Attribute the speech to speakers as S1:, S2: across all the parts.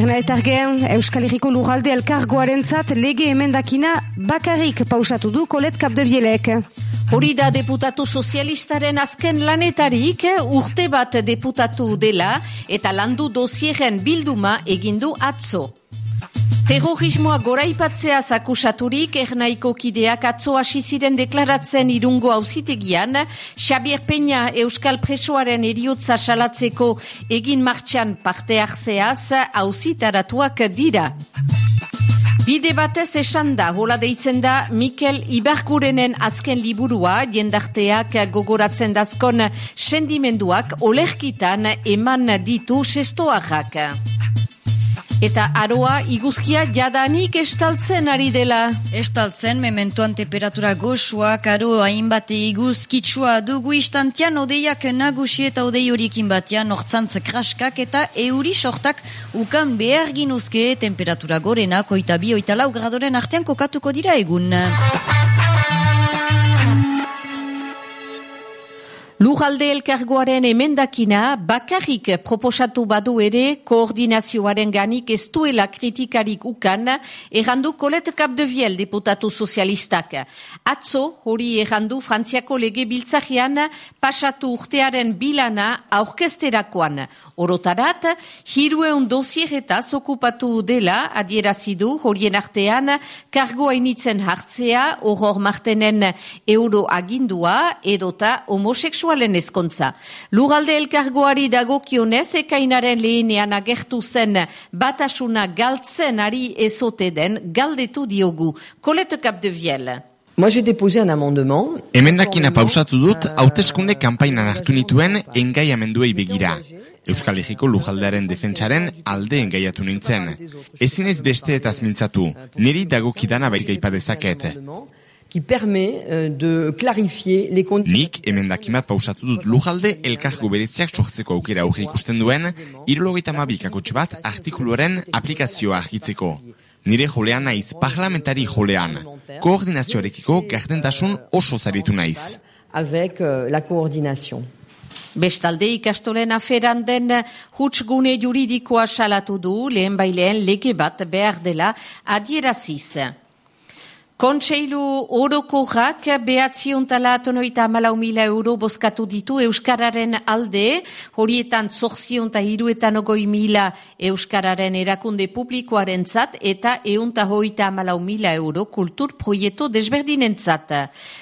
S1: Bernaetargen, Euskal Herriko Lugalde elkargoaren zat lege emendakina bakarrik pausatu du kolet kapdebielek.
S2: Hori da deputatu sozialistaren azken lanetarik urte bat deputatu dela eta landu dosieren bilduma egindu atzo. Terrorismoa goraipatzea zakusaturik ernaiko kideak atzo hasi ziren deklaratzen irungo auzitegian, Xabier Peña Euskal Presoaren eriotza salatzeko egin martxan parte hartzeaz auzitaratuak dira. Bide batez esan da, hola deitzen da, Mikel Ibarkurenen azken liburua, jendarteak gogoratzen dazkon sendimenduak olerkitan eman ditu sestoarrak. Eta aroa iguzkia jadanik estaltzen ari dela.
S3: Estaltzen, mementoan temperatura goxuak, aro hainbat iguzkitsua dugu istantian, odeiak nagusi eta odei horiekin batean, nortzantz kraskak eta euri sortak ukan behar ginuzke temperatura gorena, koita bi, oita lau gradoren artean kokatuko dira egun.
S2: Lujalde elkargoaren emendakina bakarrik proposatu badu ere koordinazioaren ganik ez duela kritikarik ukan errandu kolet kapdeviel deputatu sozialistak. Atzo hori errandu frantziako lege biltzajean pasatu urtearen bilana aurkesterakoan. Orotarat, hirueun dosieretaz okupatu dela adierazidu horien artean kargoa initzen hartzea horor martenen euro agindua edota homoseksual sexualen ezkontza. Lugalde elkargoari dagokionez ekainaren lehenean agertu zen batasuna galtzen ari ezote den galdetu diogu. Kolete kap de viel.
S4: Moi j'ai déposé un amendement.
S5: Emendakina pausatu dut hauteskunde kanpainan hartu nituen engaiamenduei begira. Euskal Herriko lujaldearen defentsaren alde engaiatu nintzen. Ezin ez beste eta mintzatu. Niri dagokidana baita dezaket
S4: qui permet euh, de clarifier les conditions.
S5: Nik emendakimat pausatu dut lujalde elkargo beretziak sortzeko aukera aurre ikusten duen, irologeita mabikako bat artikuluaren aplikazioa argitzeko. Nire jolean naiz, parlamentari jolean. Koordinazioarekiko gardentasun oso zaritu naiz.
S4: Avec euh, la coordination.
S2: Bestalde ikastolen aferan den hutsgune juridikoa salatu du lehen baileen lege bat behar dela adieraziz. Kontseilu oroko jak behatzion tala atonoita amalau mila euro boskatu ditu Euskararen alde, horietan zorzion ta hiruetan ogoi mila Euskararen erakunde publikoaren zat, eta eunta hoita amalau mila euro kultur proieto desberdinen zat.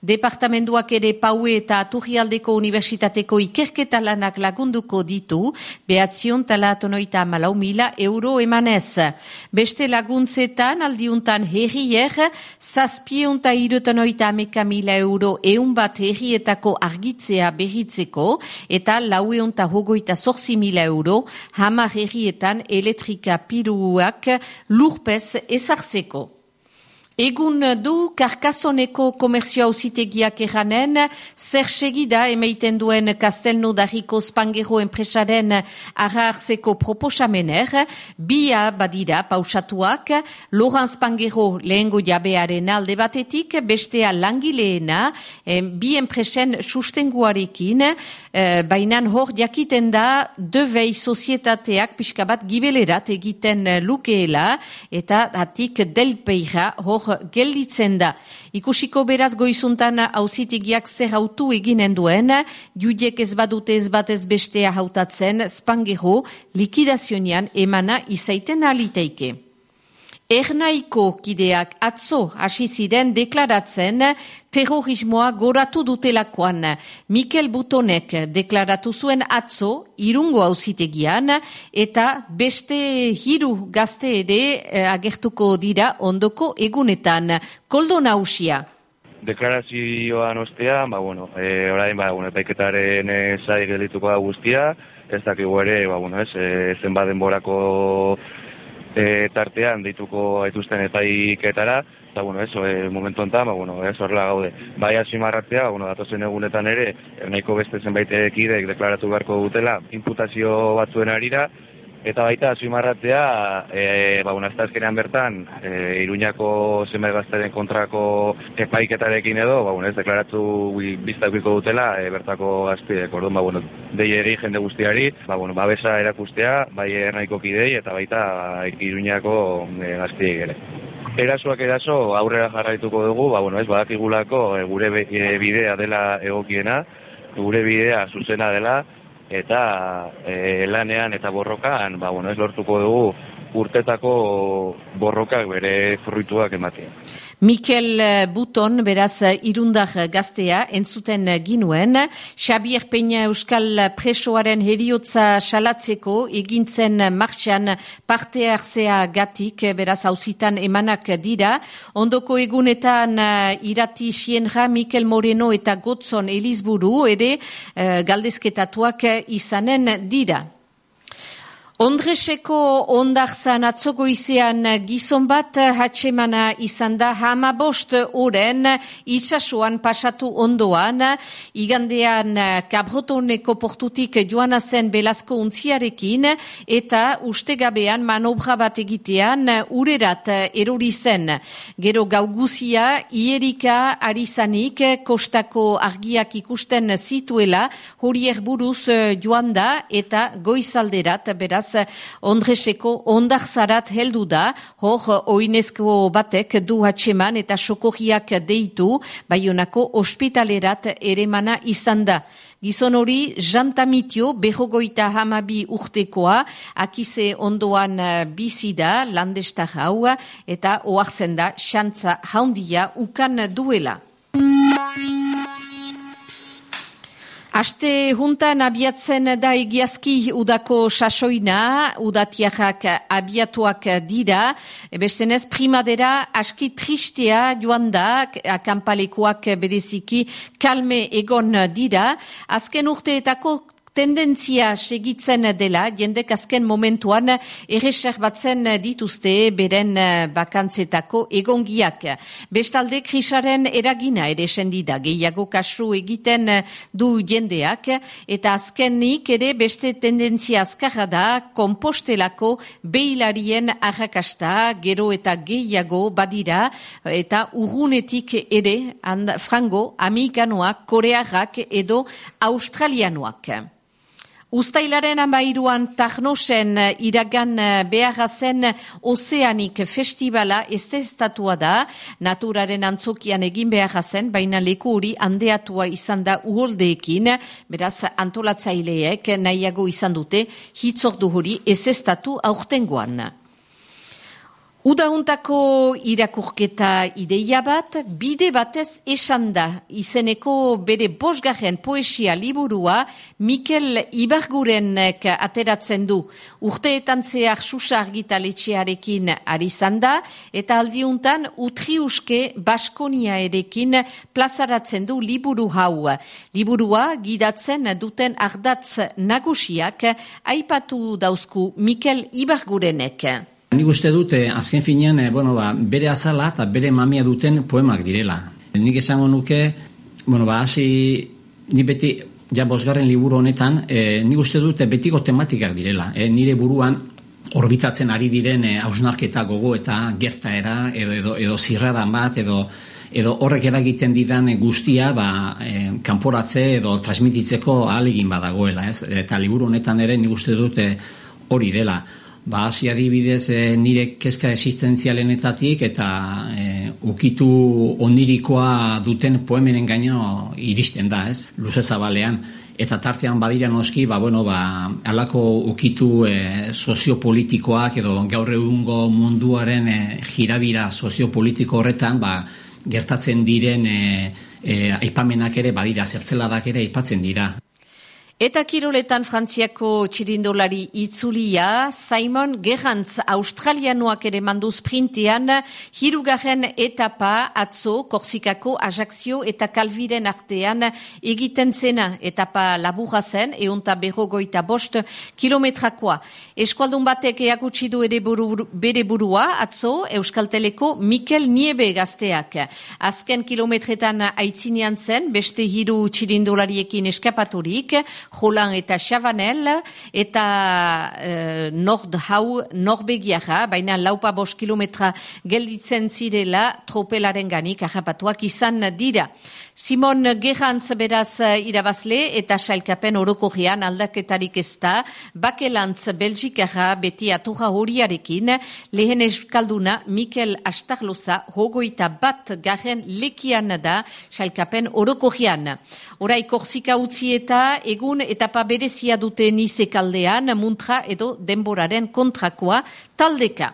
S2: Departamenduak ere paue eta aturrialdeko universitateko ikerketa lanak lagunduko ditu, behatzion tala atonoita amalau mila euro emanez. Beste laguntzetan aldiuntan herrier, zazpieunta irutan oita ameka mila euro eun bat herrietako argitzea behitzeko eta laueunta hogoita zorzi mila euro hama herrietan elektrika piruak lurpez ezartzeko. Egun du karkasoneko komerzio hausitegiak eranen, zer segida emeiten duen Kastelno dariko Spangero enpresaren ahartzeko proposamener, bia badira pausatuak, Loran Spangero lehengo jabearen alde batetik, bestea langileena, bi enpresen sustenguarekin, eh, bainan hor jakiten da devei sozietateak pixka bat gibelerat egiten lukeela, eta atik delpeira hor gelditzen da. Ikusiko beraz goizuntan hauzitigiak zer hautu eginen duen, judiek ez badute ez batez bestea hautatzen, spangero likidazionian emana izaiten aliteike. Ernaiko kideak atzo hasi ziren deklaratzen terrorismoa goratu dutelakoan. Mikel Butonek deklaratu zuen atzo irungo hauzitegian eta beste hiru gazte ere eh, agertuko dira ondoko egunetan. Koldo nausia.
S6: Deklarazioan ostea, ba, bueno, e, orain, ba, bueno, epaiketaren e, zai geldituko da guztia, ez dakigu ere, ba, bueno, ez, e, zenbat denborako e, tartean dituko aituzten epaiketara, eta bueno, eso, e, momentu enta, ba, bueno, ez horrela gaude. Bai asimarratzea, bueno, datozen egunetan ere, nahiko beste zenbait ekideek deklaratu beharko dutela, imputazio batzuen arira, Eta baita, azimarratzea, e, ba, unazta bertan, e, Iruñako zenbait gaztaren kontrako epaiketarekin edo, ba, ez deklaratu biztakiko dutela, e, bertako gaztiek, orduan, ba, bueno, dei eri jende guztiari, ba, bueno, babesa erakustea, bai ernaiko kidei, eta baita, Iruñako e, gaztiek ere. Erasoak eraso aurrera jarraituko dugu, ba, bueno, ez badakigulako e, gure e, bidea dela egokiena, gure bidea zuzena dela, eta e, lanean eta borrokan, ba, bueno, ez lortuko dugu urtetako borrokak bere fruituak ematea.
S2: Mikel Buton, beraz, irundar gaztea, entzuten ginuen, Xabier Peña Euskal presoaren heriotza salatzeko egintzen martxan parte hartzea gatik, beraz, hauzitan emanak dira. Ondoko egunetan uh, irati sienra Mikel Moreno eta Gotzon Elizburu, ere uh, galdezketatuak izanen dira. Ondreseko ondarzan atzoko izean gizon bat hatxemana izan da hama bost oren itxasuan pasatu ondoan igandean kabrotoneko portutik joan zen belazko untziarekin eta ustegabean manobra bat egitean urerat erori zen. Gero gauguzia ierika arizanik kostako argiak ikusten zituela horiek buruz joan da eta goizalderat beraz Ondreseko ondar zarat heldu da, hor oinezko batek du hatxeman eta sokohiak deitu, baionako ospitalerat ere mana izan da. Gizon hori, jantamitio, behogoita hamabi urtekoa, akize ondoan uh, bizi da, landesta hau, eta oartzen da, xantza haundia ukan duela. Aste juntan abiatzen da egiazki udako sasoina, udatiakak abiatuak dira, bestenez primadera aski tristea joan da, akampalekoak bereziki kalme egon dira, azken urteetako tendentzia segitzen dela, jendek azken momentuan erreser batzen dituzte beren bakantzetako egongiak. Bestalde, krisaren eragina ere sendida, gehiago kasu egiten du jendeak, eta azkenik ere beste tendentzia azkarra da, kompostelako behilarien arrakasta, gero eta gehiago badira, eta urgunetik ere, and, frango, amerikanoak, korearrak edo australianoak. Uztailaren amairuan Tarnosen eh, iragan eh, beharrazen Ozeanik Festivala estestatua da, naturaren antzokian egin beharrazen, baina leku hori handeatua izan da uholdeekin, beraz antolatzaileek nahiago izan dute hitzordu hori estatu aurtengoan. Udauntako irakurketa ideia bat, bide batez esan da, izeneko bere bosgarren poesia liburua Mikel Ibargurenek ateratzen du. Urteetan zehar susar gitaletxearekin ari da, eta aldiuntan utriuske Baskonia erekin plazaratzen du liburu hau. Liburua gidatzen duten ardatz nagusiak aipatu dauzku Mikel Ibargurenek.
S7: Nik uste dute, azken finean, eh, bueno, ba, bere azala eta bere mamia duten poemak direla. Nik esango nuke, bueno, ba, hasi, ni beti, ja bosgarren liburu honetan, e, nik uste dute betiko tematikak direla. E, nire buruan, orbitatzen ari diren e, hausnarketa gogo eta gertaera, edo, edo, edo zirraran bat, edo, edo horrek eragiten didan guztia ba, e, kanporatze edo transmititzeko ahalegin badagoela. Ez? Eta liburu honetan ere nik uste dute hori dela ba, hasi adibidez e, nire keska existentzialenetatik eta e, ukitu onirikoa duten poemenen gaino iristen da, ez? Luze zabalean. Eta tartean badira noski, ba, bueno, ba, alako ukitu e, soziopolitikoak edo gaur egungo munduaren e, jirabira soziopolitiko horretan, ba, gertatzen diren e, e, aipamenak ere, badira, zertzeladak ere aipatzen dira.
S2: Eta kiroletan frantziako txirindolari itzulia, Simon Gerrantz australianoak ere mandu sprintean, hirugarren etapa atzo Korsikako Ajaxio eta Kalviren artean egiten zena etapa laburra zen, eunta berrogoita bost kilometrakoa. Eskualdun batek eakutsi du ere buru, bere burua atzo Euskalteleko Mikel Niebe gazteak. Azken kilometretan aitzinean zen, beste hiru txirindolariekin eskapaturik, Jolan eta Chavanel, eta e, nord hau norbegiara, baina laupa bost kilometra gelditzen zirela tropelaren ganik ahapatuak izan dira. Simon Gerantz beraz irabazle eta sailkapen orokorrean aldaketarik ez da, bakelantz Belgikara beti aturra horiarekin, lehen eskalduna Mikel Astarloza hogoita bat garen lekian da sailkapen orokorrean. Horai korsika utzi eta egun etapa berezia dute nizekaldean, muntra edo denboraren kontrakoa taldeka.